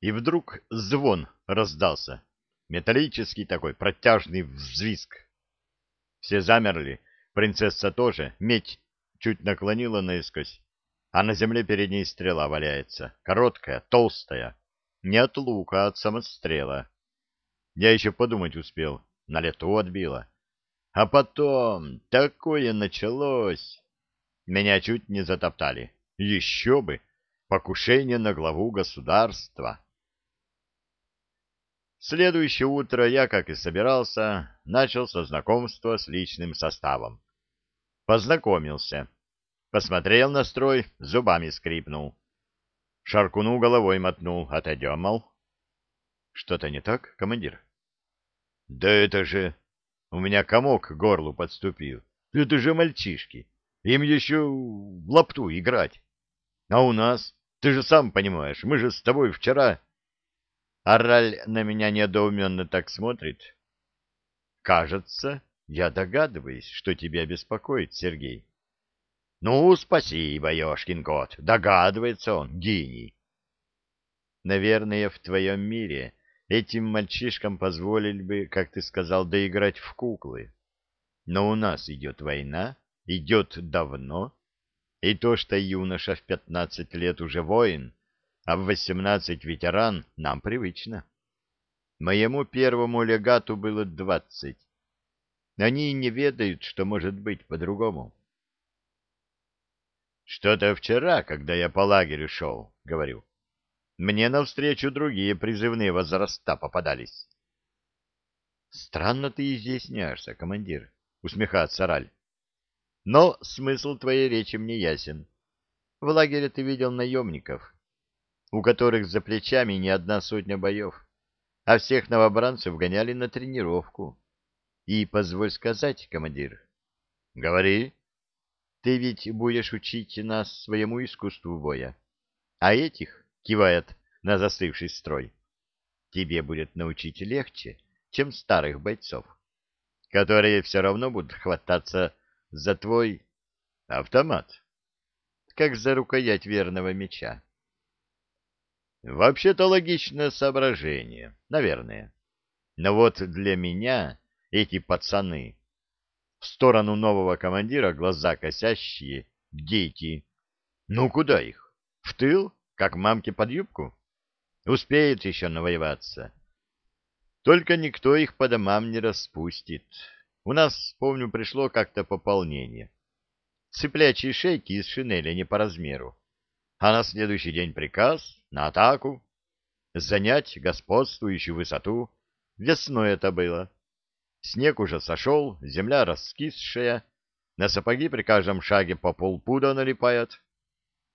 и вдруг звон раздался. Металлический такой протяжный взвизг. Все замерли, принцесса тоже, медь чуть наклонила наискось, а на земле перед ней стрела валяется, короткая, толстая, не от лука, а от самострела. Я еще подумать успел, на лету отбила. А потом такое началось. Меня чуть не затоптали. Еще бы! Покушение на главу государства. Следующее утро я, как и собирался, начал со знакомства с личным составом. Познакомился. Посмотрел на строй, зубами скрипнул. Шаркуну головой мотнул. Отойдем, мол. Что-то не так, командир? Да это же... У меня комок к горлу подступил. Это же мальчишки. Им еще в лапту играть. А у нас, ты же сам понимаешь, мы же с тобой вчера... Араль на меня недоуменно так смотрит. Кажется, я догадываюсь, что тебя беспокоит, Сергей. Ну, спасибо, Ёшкин кот, догадывается он, гений. Наверное, в твоем мире этим мальчишкам позволили бы, как ты сказал, доиграть в куклы. Но у нас идет война, идет давно, и то, что юноша в пятнадцать лет уже воин, а в восемнадцать ветеран, нам привычно. Моему первому легату было двадцать. Они не ведают, что может быть по-другому. Что-то вчера, когда я по лагерю шел, говорю, мне навстречу другие призывные возраста попадались. Странно ты изъясняешься, командир, усмехается Раль. Но смысл твоей речи мне ясен. В лагере ты видел наемников, у которых за плечами не одна сотня боев, а всех новобранцев гоняли на тренировку. И позволь сказать, командир. Говори. Ты ведь будешь учить нас своему искусству боя. А этих, кивает на застывший строй, тебе будет научить легче, чем старых бойцов, которые все равно будут хвататься за твой автомат, как за рукоять верного меча. Вообще-то логичное соображение, наверное. Но вот для меня эти пацаны, в сторону нового командира глаза косящие, дети. Ну, куда их? В тыл? Как мамки под юбку? Успеют еще навоеваться. Только никто их по домам не распустит. У нас, помню, пришло как-то пополнение. Цыплячьи шейки из шинели не по размеру. А на следующий день приказ на атаку. Занять господствующую высоту. Весной это было. Снег уже сошел, земля раскисшая. На сапоги при каждом шаге по полпуда налипает.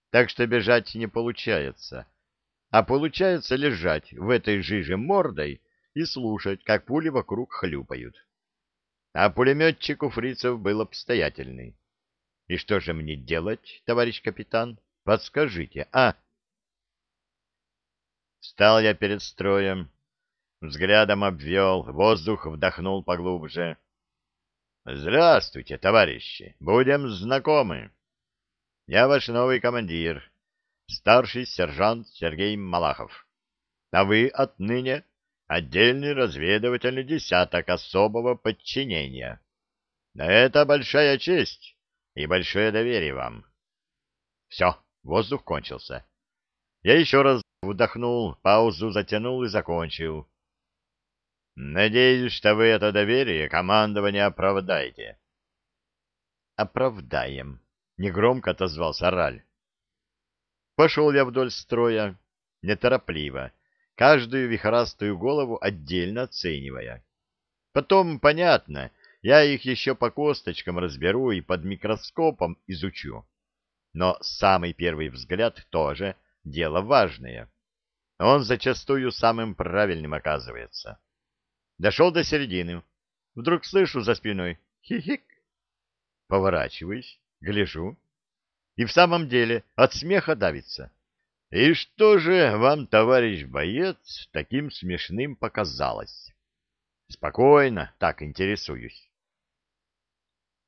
Так что бежать не получается. А получается лежать в этой жиже мордой и слушать, как пули вокруг хлюпают. А пулеметчик у фрицев был обстоятельный. И что же мне делать, товарищ капитан? Подскажите, а? Встал я перед строем, взглядом обвел, воздух вдохнул поглубже. Здравствуйте, товарищи, будем знакомы. Я ваш новый командир, старший сержант Сергей Малахов. А вы отныне отдельный разведывательный десяток особого подчинения. Это большая честь и большое доверие вам. Все, воздух кончился. Я еще раз вдохнул, паузу затянул и закончил. Надеюсь, что вы это доверие командования оправдаете. Оправдаем, негромко отозвался Раль. Пошел я вдоль строя, неторопливо, каждую вихрастую голову отдельно оценивая. Потом, понятно, я их еще по косточкам разберу и под микроскопом изучу. Но самый первый взгляд тоже дело важное. Он зачастую самым правильным оказывается. Дошел до середины. Вдруг слышу за спиной «хи-хик». Поворачиваюсь, гляжу. И в самом деле от смеха давится. И что же вам, товарищ боец, таким смешным показалось? Спокойно, так интересуюсь.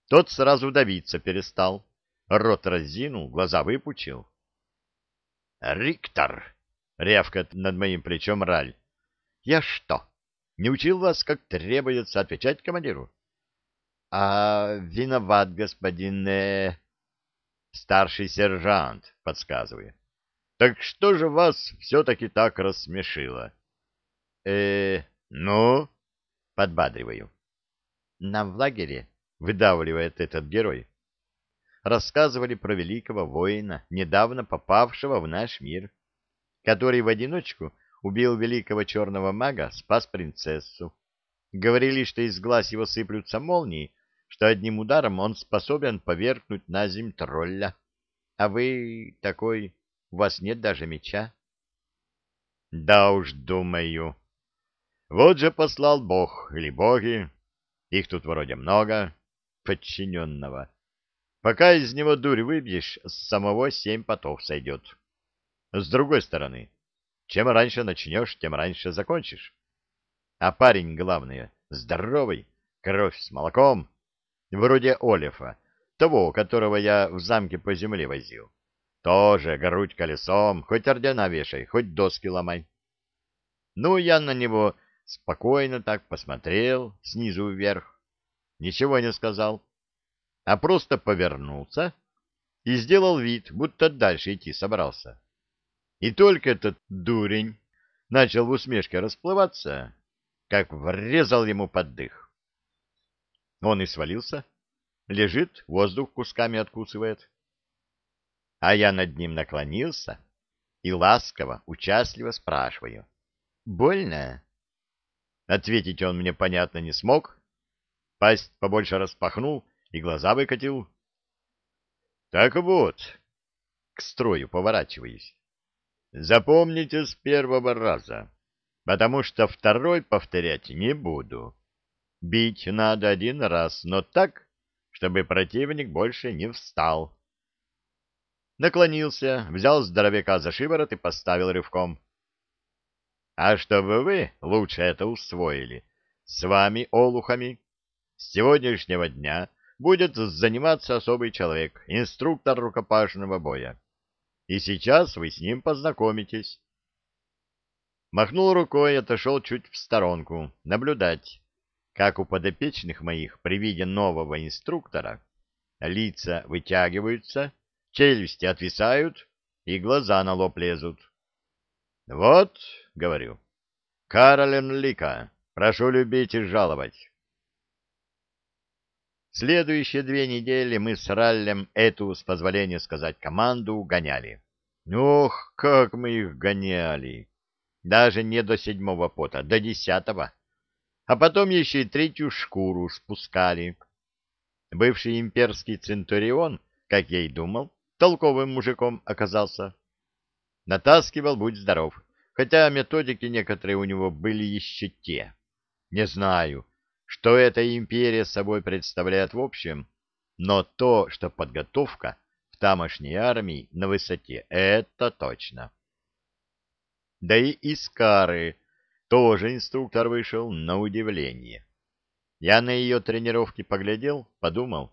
Тот сразу давиться перестал, рот разинул, глаза выпучил. — Риктор! — рявкает над моим плечом Раль. Я что, не учил вас, как требуется отвечать командиру? А виноват господин... Э... Старший сержант, подсказываю. Так что же вас все-таки так рассмешило? Э, ну, подбадриваю. Нам в лагере, выдавливает этот герой, рассказывали про великого воина, недавно попавшего в наш мир, который в одиночку убил великого черного мага, спас принцессу. Говорили, что из глаз его сыплются молнии, что одним ударом он способен повергнуть на земь тролля. А вы такой, у вас нет даже меча? Да уж, думаю. Вот же послал Бог или боги, их тут вроде много, подчиненного. Пока из него дурь выбьешь, с самого семь потов сойдет. С другой стороны, чем раньше начнешь, тем раньше закончишь. А парень, главное, здоровый, кровь с молоком, вроде Олефа, того, которого я в замке по земле возил. Тоже грудь колесом, хоть ордена вешай, хоть доски ломай. Ну, я на него спокойно так посмотрел снизу вверх, ничего не сказал, а просто повернулся и сделал вид, будто дальше идти собрался. И только этот дурень начал в усмешке расплываться, как врезал ему под дых. Он и свалился, лежит, воздух кусками откусывает. А я над ним наклонился и ласково, участливо спрашиваю. «Больно?» Ответить он мне, понятно, не смог. Пасть побольше распахнул и глаза выкатил. Так вот, к строю поворачиваясь. Запомните с первого раза, потому что второй повторять не буду. Бить надо один раз, но так, чтобы противник больше не встал. Наклонился, взял здоровяка за шиворот и поставил рывком. А чтобы вы лучше это усвоили, с вами, олухами, с сегодняшнего дня будет заниматься особый человек, инструктор рукопашного боя. И сейчас вы с ним познакомитесь. Махнул рукой и отошел чуть в сторонку, наблюдать, как у подопечных моих при виде нового инструктора лица вытягиваются, челюсти отвисают и глаза на лоб лезут. Вот, говорю, Каролин Лика, прошу любить и жаловать. Следующие две недели мы с Раллем эту, с позволения сказать, команду гоняли. Ох, как мы их гоняли! Даже не до седьмого пота, до десятого. А потом еще и третью шкуру спускали. Бывший имперский центурион, как я и думал, толковым мужиком оказался. Натаскивал, будь здоров, хотя методики некоторые у него были еще те. Не знаю, что эта империя собой представляет в общем, но то, что подготовка в тамошней армии на высоте, это точно. Да и из Кары тоже инструктор вышел на удивление. Я на ее тренировки поглядел, подумал,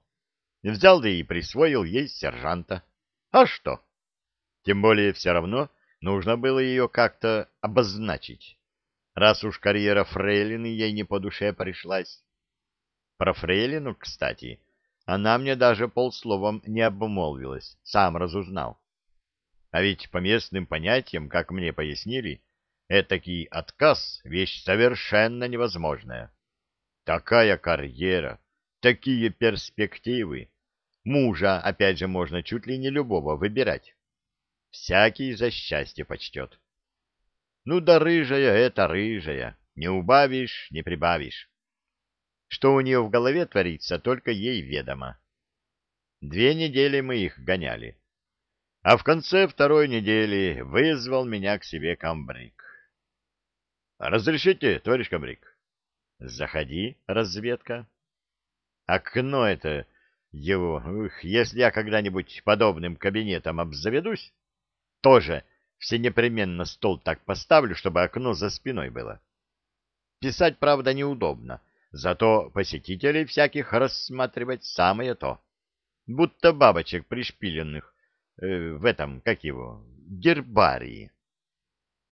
взял да и присвоил ей сержанта. А что? Тем более все равно нужно было ее как-то обозначить раз уж карьера фрейлины ей не по душе пришлась. Про фрейлину, кстати, она мне даже полсловом не обмолвилась, сам разузнал. А ведь по местным понятиям, как мне пояснили, этакий отказ — вещь совершенно невозможная. Такая карьера, такие перспективы. Мужа, опять же, можно чуть ли не любого выбирать. Всякий за счастье почтет. Ну да рыжая — это рыжая, не убавишь, не прибавишь. Что у нее в голове творится, только ей ведомо. Две недели мы их гоняли. А в конце второй недели вызвал меня к себе комбриг. «Разрешите, товарищ комбриг?» «Заходи, разведка». «Окно это его... Ух, если я когда-нибудь подобным кабинетом обзаведусь, тоже все непременно стол так поставлю, чтобы окно за спиной было. Писать, правда, неудобно, зато посетителей всяких рассматривать самое то. Будто бабочек пришпиленных э, в этом, как его, гербарии.